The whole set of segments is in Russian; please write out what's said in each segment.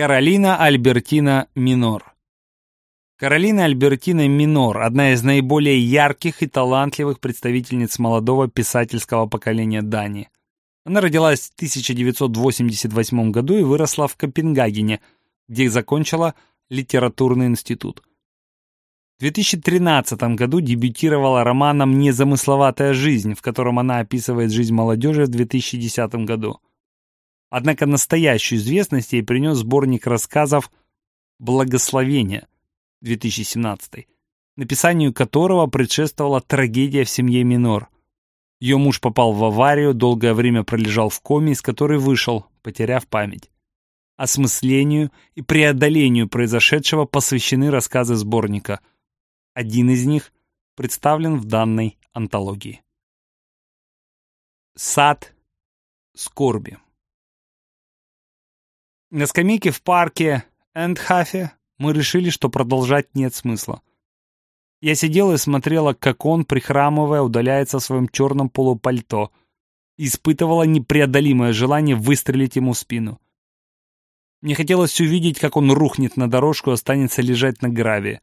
Каролина Альбертина Минор Каролина Альбертина Минор – одна из наиболее ярких и талантливых представительниц молодого писательского поколения Дании. Она родилась в 1988 году и выросла в Копенгагене, где закончила литературный институт. В 2013 году дебютировала романом «Незамысловатая жизнь», в котором она описывает жизнь молодежи в 2010 году. Однако настоящую известность ей принес сборник рассказов «Благословение» 2017, написанию которого предшествовала трагедия в семье Минор. Ее муж попал в аварию, долгое время пролежал в коме, из которой вышел, потеряв память. Осмыслению и преодолению произошедшего посвящены рассказы сборника. Один из них представлен в данной антологии. Сад скорби. На скамейке в парке Эндхафе мы решили, что продолжать нет смысла. Я сидела и смотрела, как он, прихрамывая, удаляется в своем черном полупальто, испытывала непреодолимое желание выстрелить ему в спину. Мне хотелось увидеть, как он рухнет на дорожку и останется лежать на гравии.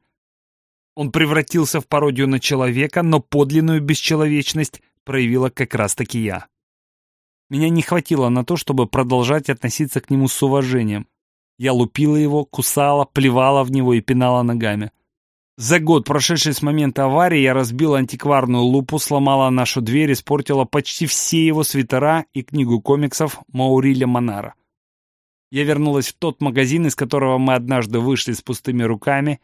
Он превратился в пародию на человека, но подлинную бесчеловечность проявила как раз-таки я. Меня не хватило на то, чтобы продолжать относиться к нему с уважением. Я лупила его, кусала, плевала в него и пинала ногами. За год, прошедший с момента аварии, я разбила антикварную лупу, сломала нашу дверь, испортила почти все его свитера и книгу комиксов Мауриля Монара. Я вернулась в тот магазин, из которого мы однажды вышли с пустыми руками,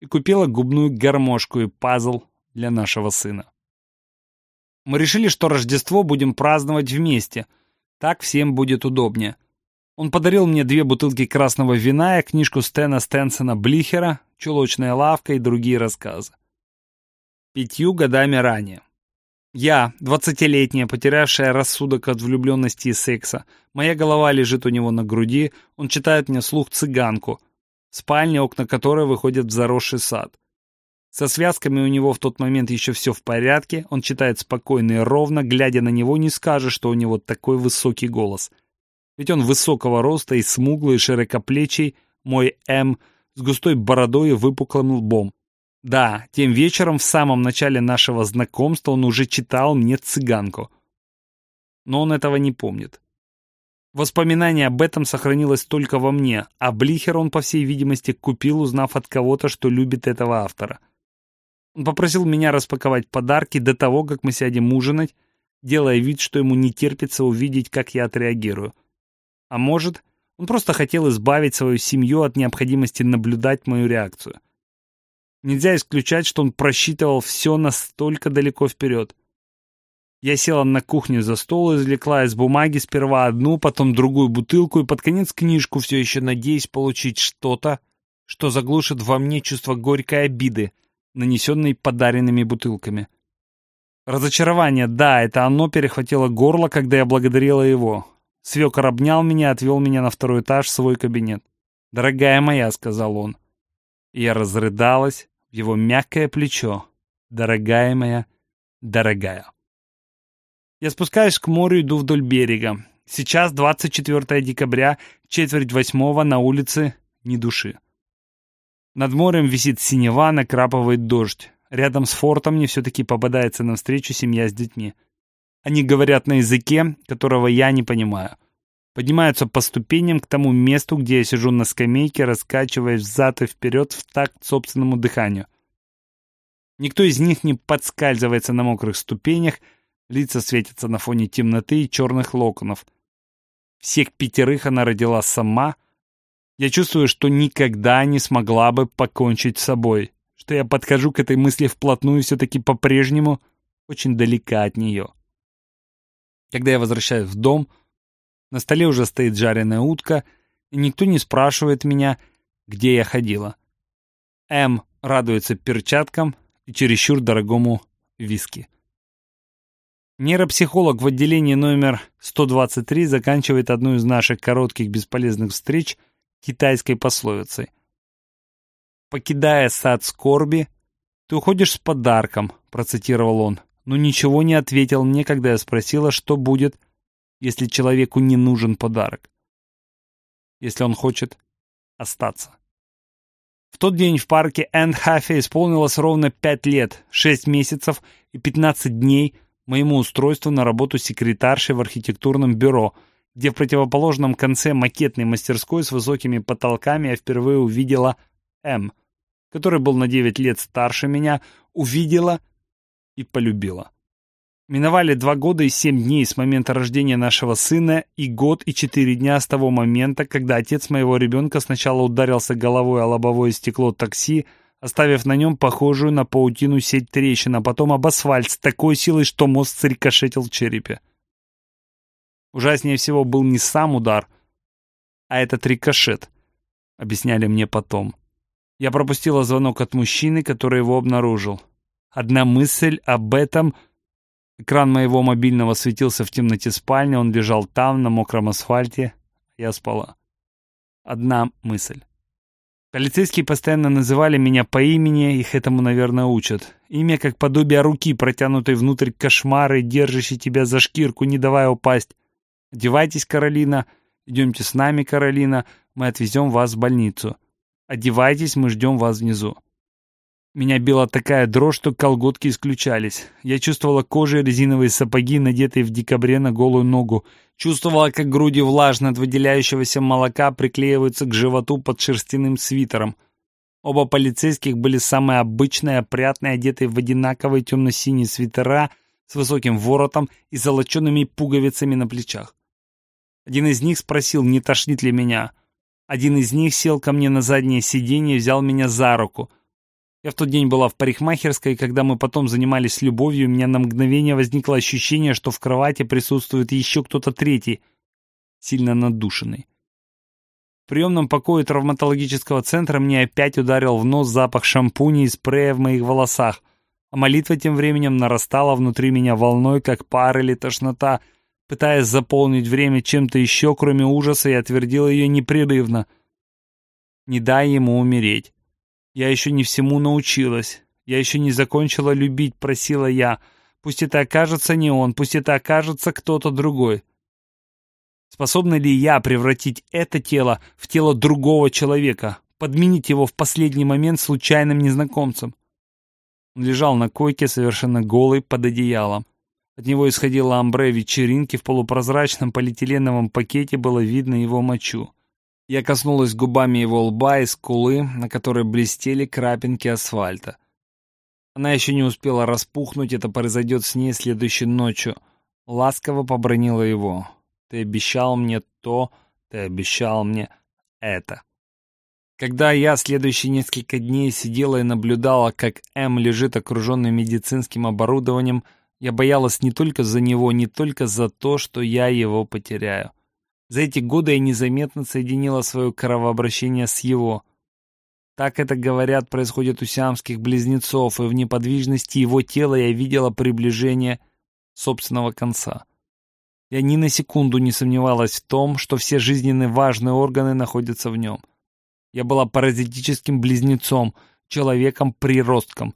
и купила губную гармошку и пазл для нашего сына. Мы решили, что Рождество будем праздновать вместе. Так всем будет удобнее. Он подарил мне две бутылки красного вина и книжку Стена Стенсона Блихера «Чулочная лавка» и другие рассказы. Пятью годами ранее. Я, двадцатилетняя, потерявшая рассудок от влюбленности и секса. Моя голова лежит у него на груди, он читает мне слух цыганку, спальня, окна которой выходят в заросший сад. Со связками у него в тот момент еще все в порядке, он читает спокойно и ровно, глядя на него не скажешь, что у него такой высокий голос. Ведь он высокого роста и смуглый, широкоплечий, мой М, с густой бородой и выпуклым лбом. Да, тем вечером в самом начале нашего знакомства он уже читал мне цыганку. Но он этого не помнит. Воспоминание об этом сохранилось только во мне, а Блихер он, по всей видимости, купил, узнав от кого-то, что любит этого автора. Он попросил меня распаковать подарки до того, как мы сядем ужинать, делая вид, что ему не терпится увидеть, как я отреагирую. А может, он просто хотел избавить свою семью от необходимости наблюдать мою реакцию. Нельзя исключать, что он просчитывал все настолько далеко вперед. Я села на кухню за стол извлекла из бумаги сперва одну, потом другую бутылку и под конец книжку, все еще надеясь получить что-то, что заглушит во мне чувство горькой обиды, нанесенный подаренными бутылками. Разочарование, да, это оно перехватило горло, когда я благодарила его. Свекор обнял меня, отвел меня на второй этаж в свой кабинет. «Дорогая моя», — сказал он. И я разрыдалась в его мягкое плечо. «Дорогая моя, дорогая». Я спускаюсь к морю, иду вдоль берега. Сейчас 24 декабря, четверть восьмого, на улице ни души. Над морем висит синева, накрапывает дождь. Рядом с фортом мне все-таки попадается навстречу семья с детьми. Они говорят на языке, которого я не понимаю. Поднимаются по ступеням к тому месту, где я сижу на скамейке, раскачиваясь взад и вперед в такт собственному дыханию. Никто из них не подскальзывается на мокрых ступенях, лица светятся на фоне темноты и черных локонов. Всех пятерых она родила сама — я чувствую, что никогда не смогла бы покончить с собой, что я подхожу к этой мысли вплотную все-таки по-прежнему очень далека от нее. Когда я возвращаюсь в дом, на столе уже стоит жареная утка, и никто не спрашивает меня, где я ходила. М радуется перчаткам и чересчур дорогому виски. Нейропсихолог в отделении номер 123 заканчивает одну из наших коротких бесполезных встреч китайской пословицей. «Покидая сад скорби, ты уходишь с подарком», — процитировал он, но ничего не ответил мне, когда я спросила, что будет, если человеку не нужен подарок. Если он хочет остаться. В тот день в парке Эндхафе исполнилось ровно 5 лет, 6 месяцев и 15 дней моему устройству на работу секретаршей в архитектурном бюро, где в противоположном конце макетной мастерской с высокими потолками я впервые увидела М, который был на 9 лет старше меня, увидела и полюбила. Миновали два года и семь дней с момента рождения нашего сына и год и четыре дня с того момента, когда отец моего ребенка сначала ударился головой о лобовое стекло такси, оставив на нем похожую на паутину сеть трещин, а потом об асфальт с такой силой, что мозг срикошетил в черепе. Ужаснее всего был не сам удар, а этот рикошет, объясняли мне потом. Я пропустила звонок от мужчины, который его обнаружил. Одна мысль об этом — Экран моего мобильного светился в темноте спальни, он лежал там, на мокром асфальте. Я спала. Одна мысль. Полицейские постоянно называли меня по имени, их этому, наверное, учат. Имя как подобие руки, протянутой внутрь кошмары, держащей тебя за шкирку, не давая упасть. «Одевайтесь, Каролина. Идемте с нами, Каролина. Мы отвезем вас в больницу. Одевайтесь, мы ждем вас внизу». Меня била такая дрожь, что колготки исключались. Я чувствовала кожей резиновые сапоги, надетые в декабре на голую ногу. Чувствовала, как груди влажно от выделяющегося молока приклеиваются к животу под шерстяным свитером. Оба полицейских были самые обычные, опрятные, одетые в одинаковые темно-синие свитера с высоким воротом и золочеными пуговицами на плечах. Один из них спросил, не тошнит ли меня. Один из них сел ко мне на заднее сиденье и взял меня за руку — я в тот день была в парикмахерской, и когда мы потом занимались любовью, у меня на мгновение возникло ощущение, что в кровати присутствует еще кто-то третий, сильно надушенный. В приемном покое травматологического центра мне опять ударил в нос запах шампуня и спрея в моих волосах, молитва тем временем нарастала внутри меня волной, как пар или тошнота, пытаясь заполнить время чем-то еще, кроме ужаса, я отвердила ее непрерывно. «Не дай ему умереть». Я еще не всему научилась. Я еще не закончила любить, просила я. Пусть это окажется не он, пусть это окажется кто-то другой. Способна ли я превратить это тело в тело другого человека, подменить его в последний момент случайным незнакомцем? Лежал на койке, совершенно голый, под одеялом. От него исходило амбре вечеринки, в полупрозрачном полиэтиленовом пакете было видно его мочу. Я коснулась губами его лба и скулы, на которой блестели крапинки асфальта. Она еще не успела распухнуть, это произойдет с ней следующей ночью. Ласково побронила его. «Ты обещал мне то, ты обещал мне это». Когда я следующие несколько дней сидела и наблюдала, как М лежит окруженный медицинским оборудованием, я боялась не только за него, не только за то, что я его потеряю. За эти годы я незаметно соединила свое кровообращение с его. Так это, говорят, происходит у сиамских близнецов, и в неподвижности его тела я видела приближение собственного конца. Я ни на секунду не сомневалась в том, что все жизненно важные органы находятся в нем. Я была паразитическим близнецом, человеком-приростком.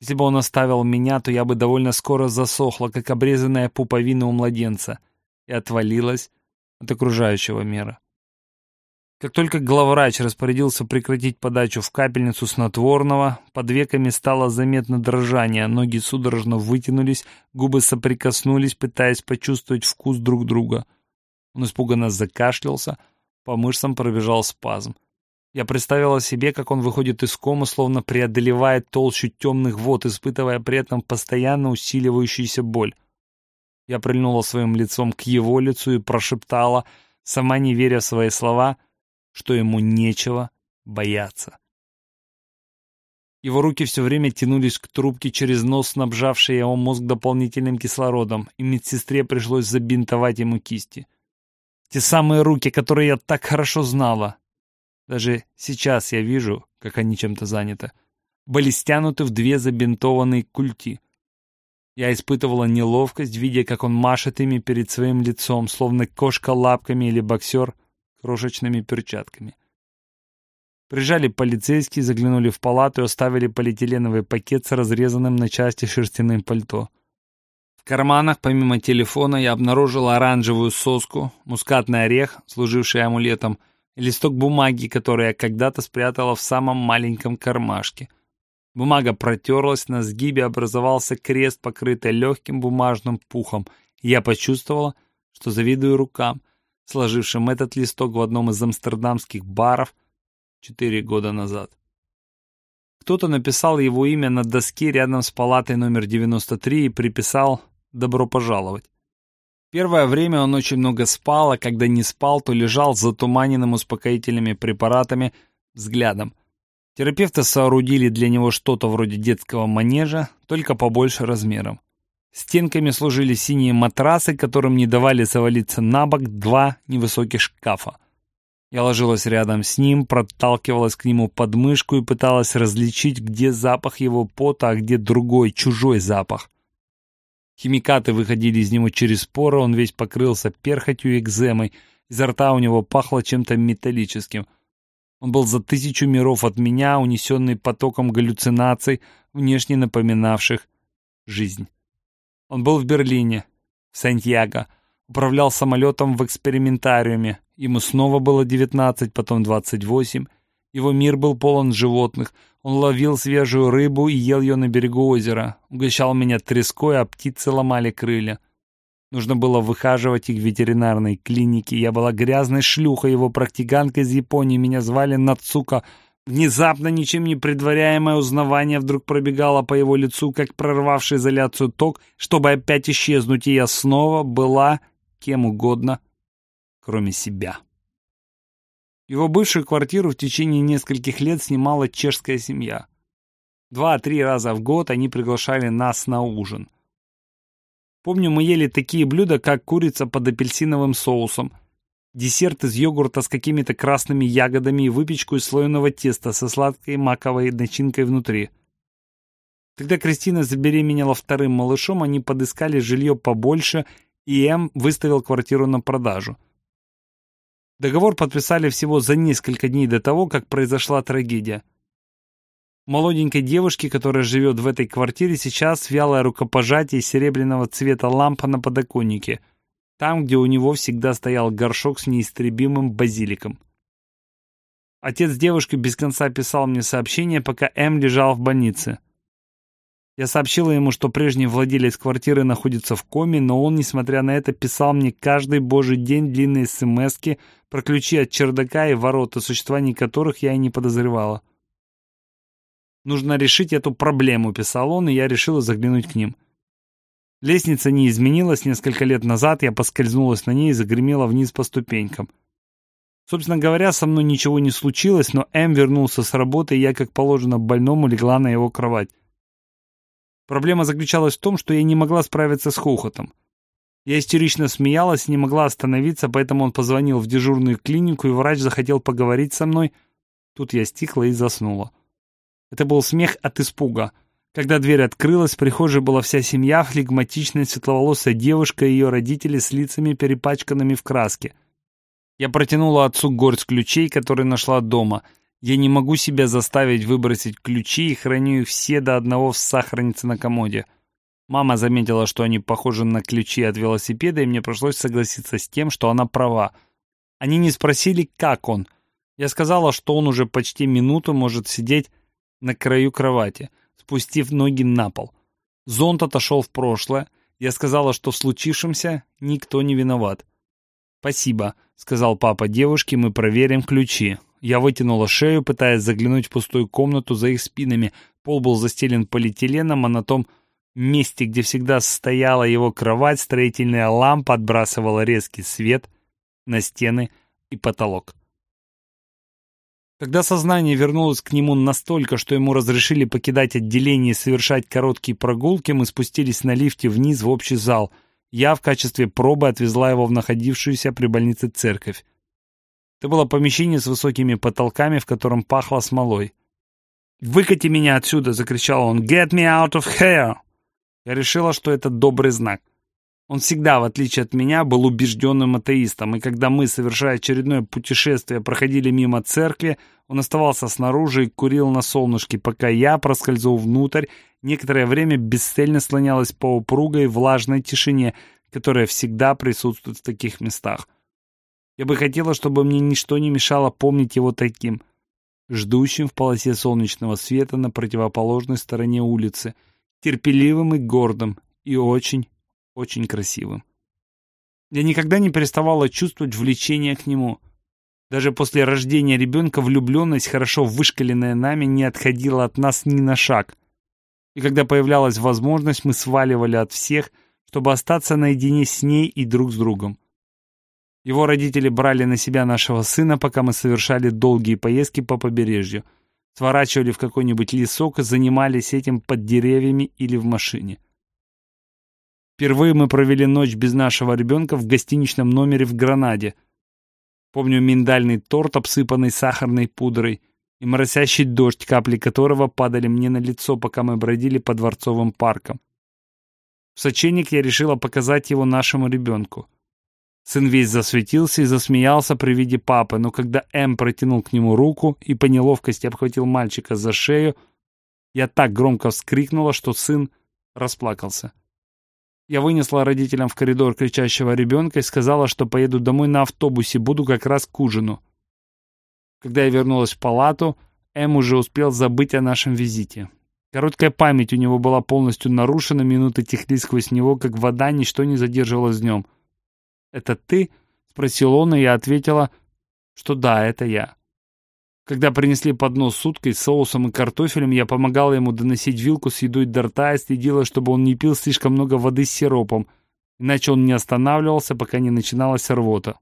Если бы он оставил меня, то я бы довольно скоро засохла, как обрезанная пуповина у младенца, и отвалилась от окружающего мира. Как только главврач распорядился прекратить подачу в капельницу снотворного, под веками стало заметно дрожание, ноги судорожно вытянулись, губы соприкоснулись, пытаясь почувствовать вкус друг друга. Он испуганно закашлялся, по мышцам пробежал спазм. Я представила себе, как он выходит из комы, словно преодолевает толщу темных вод, испытывая при этом постоянно усиливающуюся боль. Я прильнула своим лицом к его лицу и прошептала, сама не веря в свои слова, что ему нечего бояться. Его руки все время тянулись к трубке через нос, снабжавшей его мозг дополнительным кислородом, и медсестре пришлось забинтовать ему кисти. Те самые руки, которые я так хорошо знала. Даже сейчас я вижу, как они чем-то заняты. Были стянуты в две забинтованные культи. Я испытывала неловкость, видя, как он машет ими перед своим лицом, словно кошка лапками или боксер крошечными перчатками. Прижали полицейские, заглянули в палату и оставили полиэтиленовый пакет с разрезанным на части шерстяным пальто. В карманах, помимо телефона, я обнаружил оранжевую соску, мускатный орех, служивший амулетом, листок бумаги, который я когда-то спрятала в самом маленьком кармашке. Бумага протерлась, на сгибе образовался крест, покрытый легким бумажным пухом, я почувствовала, что завидую рукам, сложившим этот листок в одном из амстердамских баров четыре года назад. Кто-то написал его имя на доске рядом с палатой номер 93 и приписал «Добро пожаловать». Первое время он очень много спал, а когда не спал, то лежал с затуманенным успокоительными препаратами взглядом. Терапевты соорудили для него что-то вроде детского манежа, только побольше размером. Стенками служили синие матрасы, которым не давали завалиться на бок два невысоких шкафа. Я ложилась рядом с ним, проталкивалась к нему под мышку и пыталась различить, где запах его пота, а где другой, чужой запах. Химикаты выходили из него через поры, он весь покрылся перхотью и экземой, изо рта у него пахло чем-то металлическим. Он был за тысячу миров от меня, унесенный потоком галлюцинаций, внешне напоминавших жизнь. Он был в Берлине, в Сантьяго, управлял самолетом в экспериментариуме. Ему снова было 19, потом 28. Его мир был полон животных. Он ловил свежую рыбу и ел ее на берегу озера. Угощал меня треской, а птицы ломали крылья. Нужно было выхаживать их в ветеринарной клинике. Я была грязной шлюхой, его практиканкой из Японии. Меня звали Нацука. Внезапно, ничем не предваряемое узнавание вдруг пробегало по его лицу, как прорвавший изоляцию ток, чтобы опять исчезнуть, и я снова была кем угодно, кроме себя. Его бывшую квартиру в течение нескольких лет снимала чешская семья. Два-три раза в год они приглашали нас на ужин. Помню, мы ели такие блюда, как курица под апельсиновым соусом, десерт из йогурта с какими-то красными ягодами и выпечку из слоеного теста со сладкой маковой начинкой внутри. Когда Кристина забеременела вторым малышом, они подыскали жилье побольше и М выставил квартиру на продажу. Договор подписали всего за несколько дней до того, как произошла трагедия. Молоденькой девушке, которая живет в этой квартире, сейчас вялое рукопожатие серебряного цвета лампа на подоконнике, там, где у него всегда стоял горшок с неистребимым базиликом. Отец девушки без конца писал мне сообщения, пока М лежал в больнице. Я сообщила ему, что прежний владелец квартиры находится в коме, но он, несмотря на это, писал мне каждый божий день длинные смски про ключи от чердака и ворот, о существовании которых я и не подозревала. «Нужно решить эту проблему», — писал он, и я решила заглянуть к ним. Лестница не изменилась, несколько лет назад я поскользнулась на ней и загремела вниз по ступенькам. Собственно говоря, со мной ничего не случилось, но М вернулся с работы, и я, как положено больному, легла на его кровать. Проблема заключалась в том, что я не могла справиться с хохотом. Я истерично смеялась, не могла остановиться, поэтому он позвонил в дежурную клинику, и врач захотел поговорить со мной. Тут я стихла и заснула. Это был смех от испуга. Когда дверь открылась, в прихожей была вся семья, флегматичная светловолосая девушка и ее родители с лицами, перепачканными в краске. Я протянула отцу горсть ключей, которые нашла дома — я не могу себя заставить выбросить ключи и храню их все до одного в сахарнице на комоде. Мама заметила, что они похожи на ключи от велосипеда, и мне пришлось согласиться с тем, что она права. Они не спросили, как он. Я сказала, что он уже почти минуту может сидеть на краю кровати, спустив ноги на пол. Зонт отошел в прошлое. Я сказала, что в случившемся никто не виноват. «Спасибо», — сказал папа девушке, — «мы проверим ключи». Я вытянула шею, пытаясь заглянуть в пустую комнату за их спинами. Пол был застелен полиэтиленом, а на том месте, где всегда стояла его кровать, строительная лампа отбрасывала резкий свет на стены и потолок. Когда сознание вернулось к нему настолько, что ему разрешили покидать отделение и совершать короткие прогулки, мы спустились на лифте вниз в общий зал. Я в качестве пробы отвезла его в находившуюся при больнице церковь. Это было помещение с высокими потолками, в котором пахло смолой. «Выкати меня отсюда!» — закричал он. «Get me out of here!» Я решила, что это добрый знак. Он всегда, в отличие от меня, был убежденным атеистом, и когда мы, совершая очередное путешествие, проходили мимо церкви, он оставался снаружи и курил на солнышке, пока я, проскользнул внутрь, некоторое время бесцельно слонялась по упругой влажной тишине, которая всегда присутствует в таких местах. Я бы хотела, чтобы мне ничто не мешало помнить его таким, ждущим в полосе солнечного света на противоположной стороне улицы, терпеливым и гордым, и очень, очень красивым. Я никогда не переставала чувствовать влечение к нему. Даже после рождения ребенка влюбленность, хорошо вышкаленная нами, не отходила от нас ни на шаг. И когда появлялась возможность, мы сваливали от всех, чтобы остаться наедине с ней и друг с другом. Его родители брали на себя нашего сына, пока мы совершали долгие поездки по побережью, сворачивали в какой-нибудь лесок и занимались этим под деревьями или в машине. Впервые мы провели ночь без нашего ребенка в гостиничном номере в Гранаде. Помню миндальный торт, обсыпанный сахарной пудрой, и моросящий дождь, капли которого падали мне на лицо, пока мы бродили по дворцовым паркам. В сочельник я решила показать его нашему ребенку. Сын весь засветился и засмеялся при виде папы, но когда М протянул к нему руку и по неловкости обхватил мальчика за шею, я так громко вскрикнула, что сын расплакался. Я вынесла родителям в коридор кричащего ребенка и сказала, что поеду домой на автобусе, буду как раз к ужину. Когда я вернулась в палату, М уже успел забыть о нашем визите. Короткая память у него была полностью нарушена, минуты текли сквозь него, как вода, ничто не задерживалось днем — «Это ты?» — спросил он, и я ответила, что да, это я. Когда принесли поднос с уткой, соусом и картофелем, я помогала ему доносить вилку с едой до рта и следила, чтобы он не пил слишком много воды с сиропом, иначе он не останавливался, пока не начиналась рвота.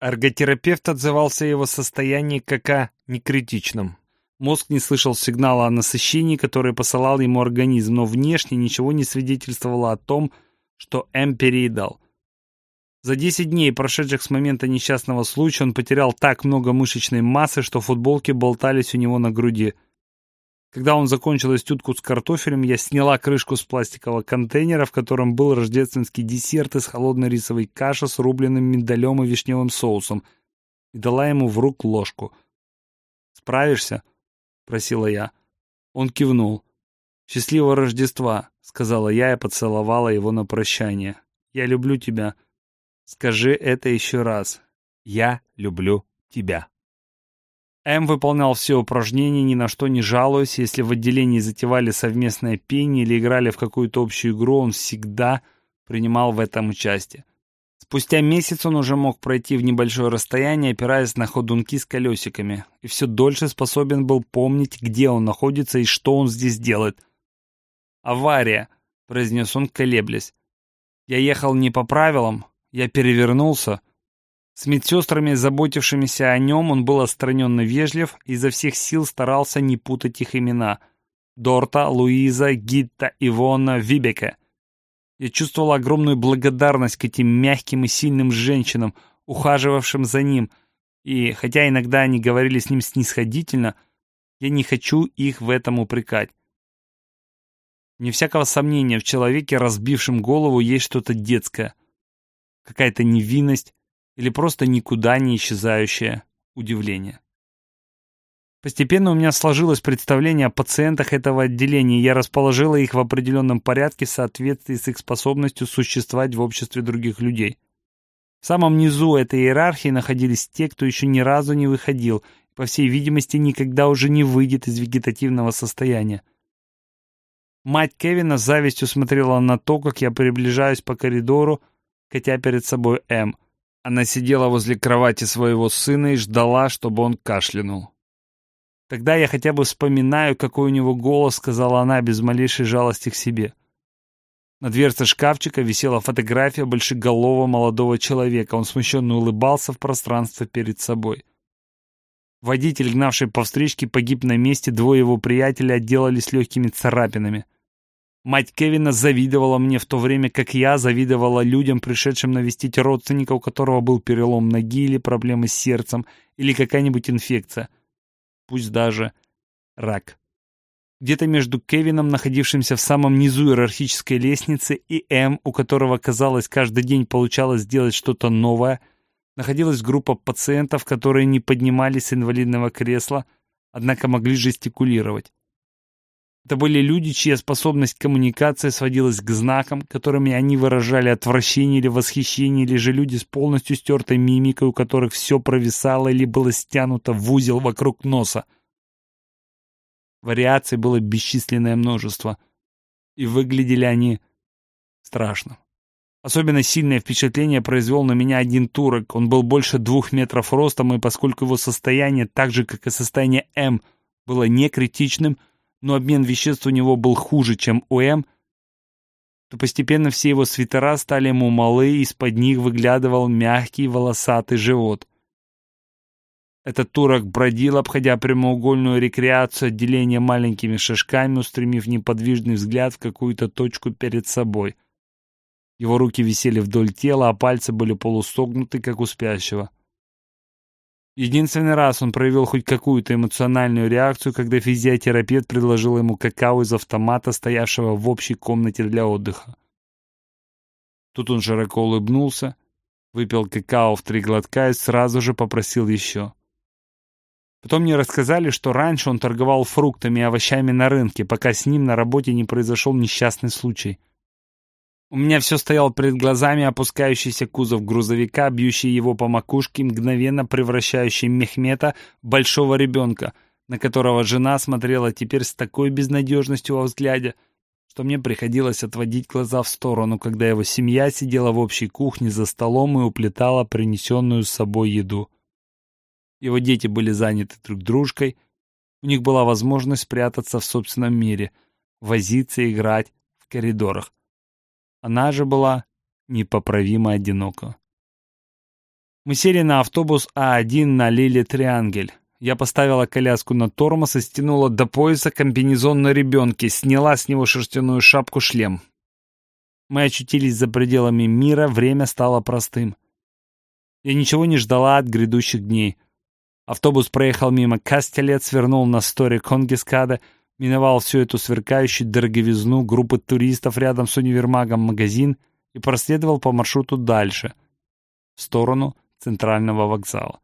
Эрготерапевт отзывался о его состоянии как о некритичном. Мозг не слышал сигнала о насыщении, который посылал ему организм, но внешне ничего не свидетельствовало о том, что М переедал. За 10 дней, прошедших с момента несчастного случая, он потерял так много мышечной массы, что футболки болтались у него на груди. Когда он закончил тютку с картофелем, я сняла крышку с пластикового контейнера, в котором был рождественский десерт из холодной рисовой каши с рубленным миндалем и вишневым соусом, и дала ему в рук ложку. «Справишься?» — просила я. Он кивнул. «Счастливого Рождества!» — сказала я и поцеловала его на прощание. «Я люблю тебя!» Скажи это еще раз. Я люблю тебя. М выполнял все упражнения, ни на что не жалуясь. Если в отделении затевали совместное пение или играли в какую-то общую игру, он всегда принимал в этом участие. Спустя месяц он уже мог пройти в небольшое расстояние, опираясь на ходунки с колесиками, и все дольше способен был помнить, где он находится и что он здесь делает. «Авария», — произнес он, колеблясь. «Я ехал не по правилам, я перевернулся. С медсестрами, заботившимися о нем, он был отстраненно вежлив и изо всех сил старался не путать их имена. Дорта, Луиза, Гитта, Ивона, Вибека. Я чувствовал огромную благодарность к этим мягким и сильным женщинам, ухаживавшим за ним, и, хотя иногда они говорили с ним снисходительно, я не хочу их в этом упрекать. Не всякого сомнения, в человеке, разбившем голову, есть что-то детское какая-то невинность или просто никуда не исчезающее удивление. Постепенно у меня сложилось представление о пациентах этого отделения, я расположила их в определенном порядке в соответствии с их способностью существовать в обществе других людей. В самом низу этой иерархии находились те, кто еще ни разу не выходил, и, по всей видимости, никогда уже не выйдет из вегетативного состояния. Мать Кевина с завистью смотрела на то, как я приближаюсь по коридору, катя перед собой М. Она сидела возле кровати своего сына и ждала, чтобы он кашлянул. «Тогда я хотя бы вспоминаю, какой у него голос», — сказала она без малейшей жалости к себе. На дверце шкафчика висела фотография большеголового молодого человека. Он смущенно улыбался в пространство перед собой. Водитель, гнавший по встречке, погиб на месте, двое его приятелей отделались легкими царапинами. Мать Кевина завидовала мне в то время, как я завидовала людям, пришедшим навестить родственника, у которого был перелом ноги или проблемы с сердцем, или какая-нибудь инфекция. Пусть даже рак. Где-то между Кевином, находившимся в самом низу иерархической лестницы, и М, у которого, казалось, каждый день получалось сделать что-то новое, находилась группа пациентов, которые не поднимались с инвалидного кресла, однако могли жестикулировать. Это были люди, чья способность коммуникации сводилась к знакам, которыми они выражали отвращение или восхищение, или же люди с полностью стертой мимикой, у которых все провисало или было стянуто в узел вокруг носа. Вариаций было бесчисленное множество, и выглядели они страшно. Особенно сильное впечатление произвел на меня один турок. Он был больше двух метров ростом, и поскольку его состояние, так же как и состояние М, было не критичным, но обмен веществ у него был хуже, чем у М, то постепенно все его свитера стали ему малы, и из-под них выглядывал мягкий волосатый живот. Этот турок бродил, обходя прямоугольную рекреацию отделения маленькими шажками, устремив неподвижный взгляд в какую-то точку перед собой. Его руки висели вдоль тела, а пальцы были полусогнуты, как у спящего. Единственный раз он проявил хоть какую-то эмоциональную реакцию, когда физиотерапевт предложил ему какао из автомата, стоявшего в общей комнате для отдыха. Тут он широко улыбнулся, выпил какао в три глотка и сразу же попросил еще. Потом мне рассказали, что раньше он торговал фруктами и овощами на рынке, пока с ним на работе не произошел несчастный случай — у меня все стоял перед глазами опускающийся кузов грузовика, бьющий его по макушке, мгновенно превращающий Мехмета в большого ребенка, на которого жена смотрела теперь с такой безнадежностью во взгляде, что мне приходилось отводить глаза в сторону, когда его семья сидела в общей кухне за столом и уплетала принесенную с собой еду. Его дети были заняты друг дружкой, у них была возможность спрятаться в собственном мире, возиться, играть в коридорах. Она же была непоправимо одинока. Мы сели на автобус А1 на Лиле Триангель. Я поставила коляску на тормоз и стянула до пояса комбинезон на ребенке, сняла с него шерстяную шапку-шлем. Мы очутились за пределами мира, время стало простым. Я ничего не ждала от грядущих дней. Автобус проехал мимо Кастелет, свернул на стори Конгискада — миновал всю эту сверкающую дороговизну группы туристов рядом с универмагом магазин и проследовал по маршруту дальше, в сторону центрального вокзала.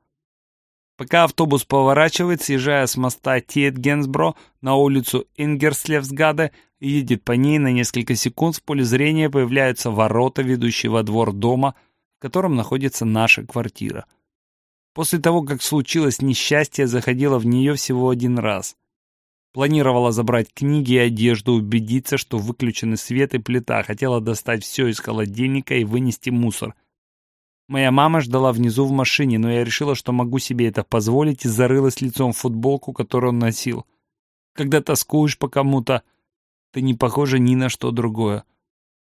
Пока автобус поворачивает, съезжая с моста Тиет-Генсбро на улицу Ингерслевсгаде и едет по ней на несколько секунд, в поле зрения появляются ворота, ведущие во двор дома, в котором находится наша квартира. После того, как случилось несчастье, заходила в нее всего один раз — Планировала забрать книги и одежду, убедиться, что выключены свет и плита. Хотела достать все из холодильника и вынести мусор. Моя мама ждала внизу в машине, но я решила, что могу себе это позволить и зарылась лицом в футболку, которую он носил. Когда тоскуешь по кому-то, ты не похожа ни на что другое.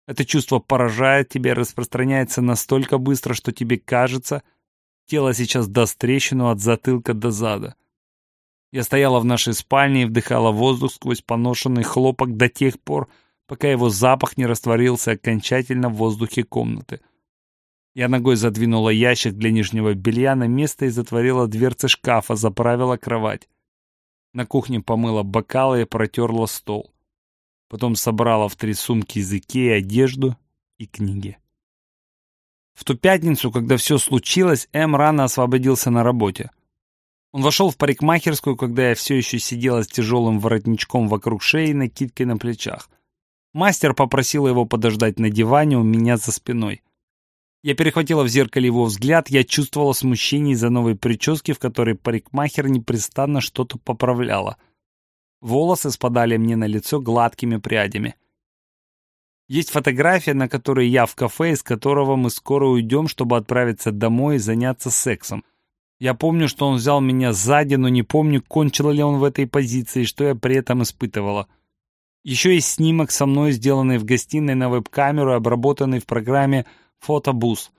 Это чувство поражает тебя, распространяется настолько быстро, что тебе кажется, тело сейчас даст трещину от затылка до зада. Я стояла в нашей спальне и вдыхала воздух сквозь поношенный хлопок до тех пор, пока его запах не растворился окончательно в воздухе комнаты. Я ногой задвинула ящик для нижнего белья на место и затворила дверцы шкафа, заправила кровать. На кухне помыла бокалы и протерла стол. Потом собрала в три сумки языки, одежду и книги. В ту пятницу, когда все случилось, М рано освободился на работе. Он вошел в парикмахерскую, когда я все еще сидела с тяжелым воротничком вокруг шеи и накидкой на плечах. Мастер попросил его подождать на диване у меня за спиной. Я перехватила в зеркале его взгляд, я чувствовала смущение из-за новой прически, в которой парикмахер непрестанно что-то поправляла. Волосы спадали мне на лицо гладкими прядями. Есть фотография, на которой я в кафе, из которого мы скоро уйдем, чтобы отправиться домой и заняться сексом. Я помню, что он взял меня сзади, но не помню, кончил ли он в этой позиции, что я при этом испытывала. Еще есть снимок со мной, сделанный в гостиной на веб-камеру, обработанный в программе «Фотобус».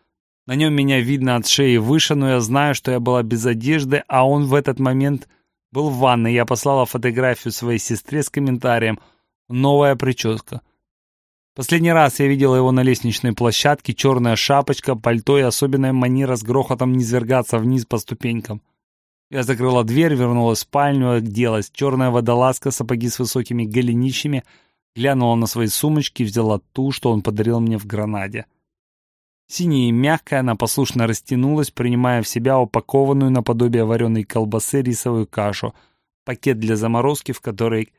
На нем меня видно от шеи выше, но я знаю, что я была без одежды, а он в этот момент был в ванной. Я послала фотографию своей сестре с комментарием «Новая прическа». Последний раз я видела его на лестничной площадке, черная шапочка, пальто и особенная манера с грохотом низвергаться вниз по ступенькам. Я закрыла дверь, вернулась в спальню, оделась. Черная водолазка, сапоги с высокими голенищами, глянула на свои сумочки взяла ту, что он подарил мне в Гранаде. Синяя и мягкая, она послушно растянулась, принимая в себя упакованную наподобие вареной колбасы рисовую кашу, пакет для заморозки, в который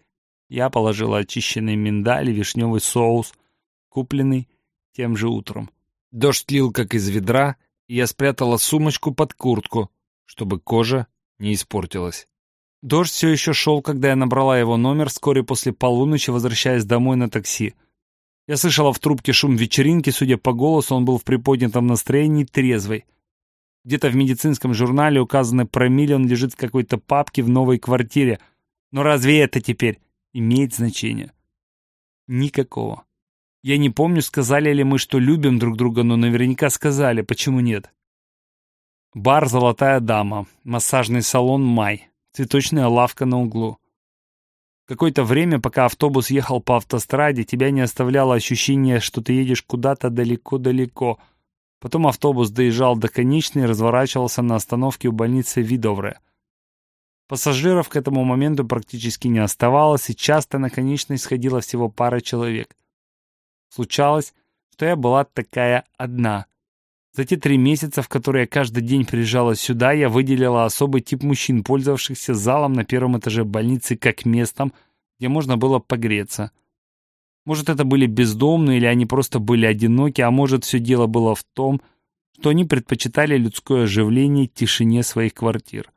Я положила очищенный миндаль и вишневый соус, купленный тем же утром. Дождь лил как из ведра, и я спрятала сумочку под куртку, чтобы кожа не испортилась. Дождь все еще шел, когда я набрала его номер вскоре после полуночи, возвращаясь домой на такси. Я слышала в трубке шум вечеринки, судя по голосу, он был в приподнятом настроении, трезвый. Где-то в медицинском журнале указано промилле, он лежит в какой-то папке в новой квартире. Но разве это теперь имеет значение? Никакого. Я не помню, сказали ли мы, что любим друг друга, но наверняка сказали, почему нет. Бар «Золотая дама», массажный салон «Май», цветочная лавка на углу. Какое-то время, пока автобус ехал по автостраде, тебя не оставляло ощущение, что ты едешь куда-то далеко-далеко. Потом автобус доезжал до конечной и разворачивался на остановке у больницы Видовре. Пассажиров к этому моменту практически не оставалось, и часто на конечной сходила всего пара человек. Случалось, что я была такая одна. За те три месяца, в которые я каждый день приезжала сюда, я выделила особый тип мужчин, пользовавшихся залом на первом этаже больницы как местом, где можно было погреться. Может, это были бездомные, или они просто были одиноки, а может, все дело было в том, что они предпочитали людское оживление тишине своих квартир.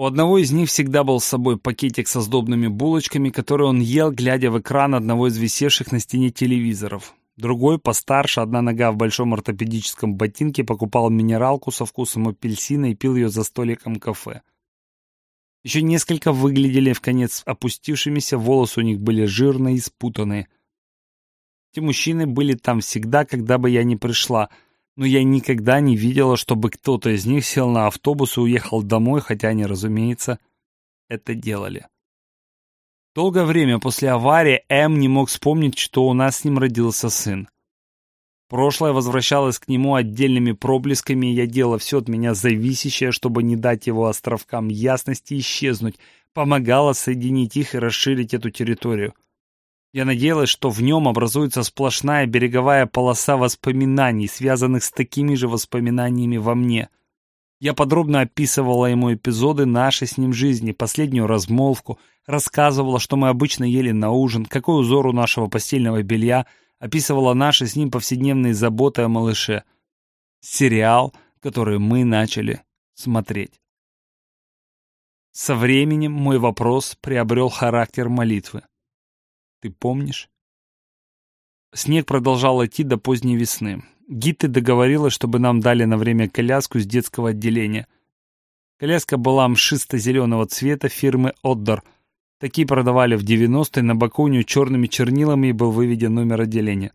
У одного из них всегда был с собой пакетик со сдобными булочками, который он ел, глядя в экран одного из висевших на стене телевизоров. Другой, постарше, одна нога в большом ортопедическом ботинке, покупал минералку со вкусом апельсина и пил ее за столиком кафе. Еще несколько выглядели в конец опустившимися, волосы у них были жирные и спутанные. Эти мужчины были там всегда, когда бы я ни пришла — но я никогда не видела, чтобы кто-то из них сел на автобус и уехал домой, хотя они, разумеется, это делали. Долгое время после аварии М не мог вспомнить, что у нас с ним родился сын. Прошлое возвращалось к нему отдельными проблесками, и я делала все от меня зависящее, чтобы не дать его островкам ясности исчезнуть, помогала соединить их и расширить эту территорию. Я надеялась, что в нем образуется сплошная береговая полоса воспоминаний, связанных с такими же воспоминаниями во мне. Я подробно описывала ему эпизоды нашей с ним жизни, последнюю размолвку, рассказывала, что мы обычно ели на ужин, какой узор у нашего постельного белья, описывала наши с ним повседневные заботы о малыше. Сериал, который мы начали смотреть. Со временем мой вопрос приобрел характер молитвы. Ты помнишь? Снег продолжал идти до поздней весны. Гитты договорилась, чтобы нам дали на время коляску с детского отделения. Коляска была мшисто-зеленого цвета фирмы «Отдор». Такие продавали в 90-е, на боку черными чернилами и был выведен номер отделения.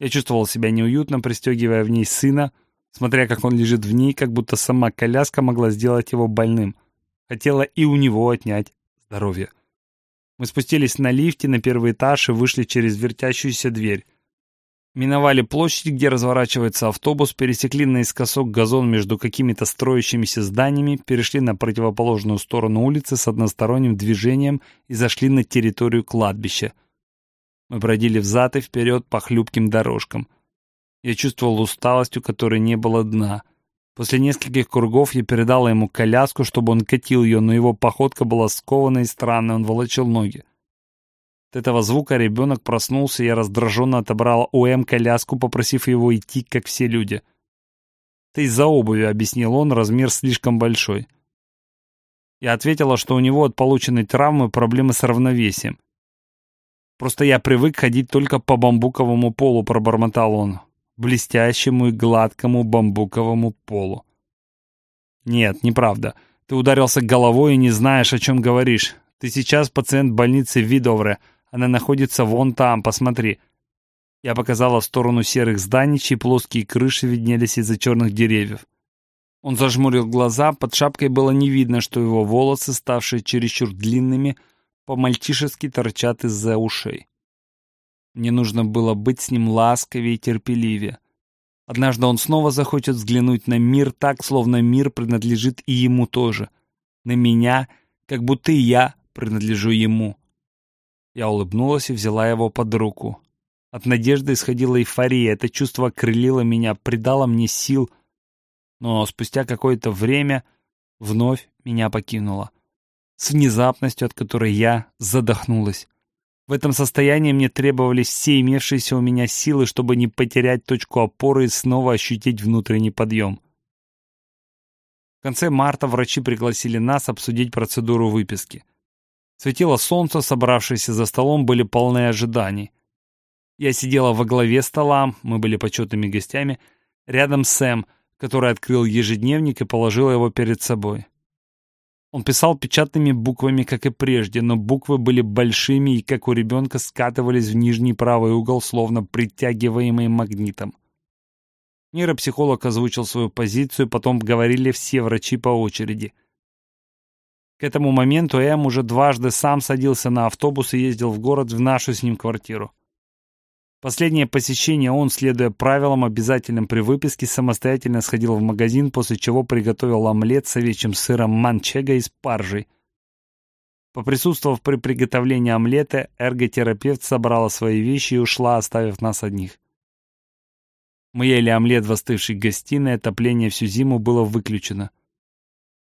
Я чувствовал себя неуютно, пристегивая в ней сына, смотря как он лежит в ней, как будто сама коляска могла сделать его больным. Хотела и у него отнять здоровье. Мы спустились на лифте на первый этаж и вышли через вертящуюся дверь. Миновали площадь, где разворачивается автобус, пересекли наискосок газон между какими-то строящимися зданиями, перешли на противоположную сторону улицы с односторонним движением и зашли на территорию кладбища. Мы бродили взад и вперед по хлюпким дорожкам. Я чувствовал усталость, у которой не было дна. После нескольких кругов я передала ему коляску, чтобы он катил ее, но его походка была скованной и странной, он волочил ноги. От этого звука ребенок проснулся, и я раздраженно отобрала у М коляску, попросив его идти, как все люди. «Ты из-за обуви», — объяснил он, — «размер слишком большой». Я ответила, что у него от полученной травмы проблемы с равновесием. «Просто я привык ходить только по бамбуковому полу», — пробормотал он блестящему и гладкому бамбуковому полу. «Нет, неправда. Ты ударился головой и не знаешь, о чем говоришь. Ты сейчас пациент больницы Видовре. Она находится вон там, посмотри». Я показала в сторону серых зданий, чьи плоские крыши виднелись из-за черных деревьев. Он зажмурил глаза, под шапкой было не видно, что его волосы, ставшие чересчур длинными, по-мальчишески торчат из-за ушей. Мне нужно было быть с ним ласковее и терпеливее. Однажды он снова захочет взглянуть на мир так, словно мир принадлежит и ему тоже. На меня, как будто и я принадлежу ему. Я улыбнулась и взяла его под руку. От надежды исходила эйфория, это чувство окрылило меня, придало мне сил, но спустя какое-то время вновь меня покинуло. с внезапностью, от которой я задохнулась. В этом состоянии мне требовались все имевшиеся у меня силы, чтобы не потерять точку опоры и снова ощутить внутренний подъем. В конце марта врачи пригласили нас обсудить процедуру выписки. Светило солнце, собравшиеся за столом были полны ожиданий. Я сидела во главе стола, мы были почетными гостями, рядом с Сэм, который открыл ежедневник и положил его перед собой. Он писал печатными буквами, как и прежде, но буквы были большими и, как у ребенка, скатывались в нижний правый угол, словно притягиваемые магнитом. Нейропсихолог озвучил свою позицию, потом говорили все врачи по очереди. К этому моменту Эм уже дважды сам садился на автобус и ездил в город в нашу с ним квартиру. Последнее посещение он, следуя правилам, обязательным при выписке, самостоятельно сходил в магазин, после чего приготовил омлет с овечьим сыром манчего и спаржей. Поприсутствовав при приготовлении омлета, эрготерапевт собрала свои вещи и ушла, оставив нас одних. Мы ели омлет в остывшей гостиной, отопление всю зиму было выключено.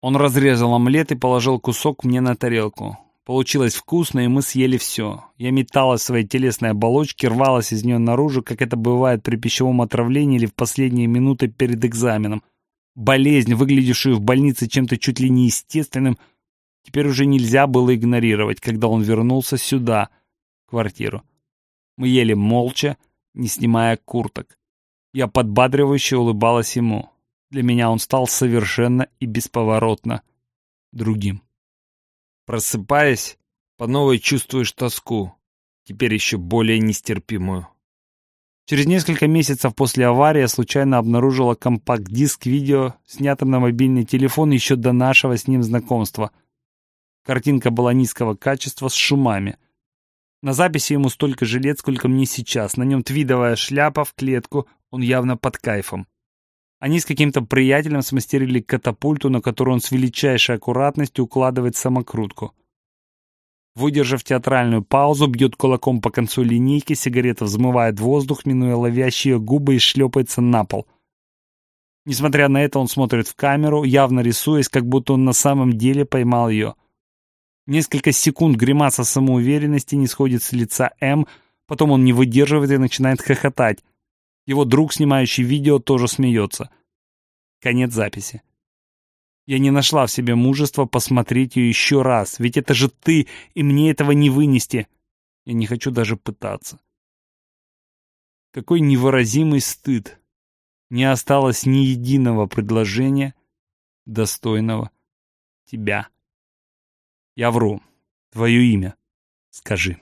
Он разрезал омлет и положил кусок мне на тарелку. Получилось вкусно, и мы съели все. Я металась своей телесной оболочке, рвалась из нее наружу, как это бывает при пищевом отравлении или в последние минуты перед экзаменом. Болезнь, выглядевшую в больнице чем-то чуть ли не естественным, теперь уже нельзя было игнорировать, когда он вернулся сюда, в квартиру. Мы ели молча, не снимая курток. Я подбадривающе улыбалась ему. Для меня он стал совершенно и бесповоротно другим. Просыпаясь, по новой чувствуешь тоску, теперь еще более нестерпимую. Через несколько месяцев после аварии я случайно обнаружила компакт-диск видео, снятый на мобильный телефон еще до нашего с ним знакомства. Картинка была низкого качества, с шумами — на записи ему столько же лет, сколько мне сейчас. На нем твидовая шляпа в клетку, он явно под кайфом. Они с каким-то приятелем смастерили катапульту, на которую он с величайшей аккуратностью укладывает самокрутку. Выдержав театральную паузу, бьет кулаком по концу линейки, сигарета взмывает воздух, минуя ловящие губы и шлепается на пол. Несмотря на это, он смотрит в камеру, явно рисуясь, как будто он на самом деле поймал ее — Несколько секунд гримаса самоуверенности не сходит с лица М, потом он не выдерживает и начинает хохотать. Его друг, снимающий видео, тоже смеется. Конец записи. Я не нашла в себе мужества посмотреть ее еще раз, ведь это же ты, и мне этого не вынести. Я не хочу даже пытаться. Какой невыразимый стыд. Не осталось ни единого предложения, достойного тебя. Я вру. Твое имя. Скажи.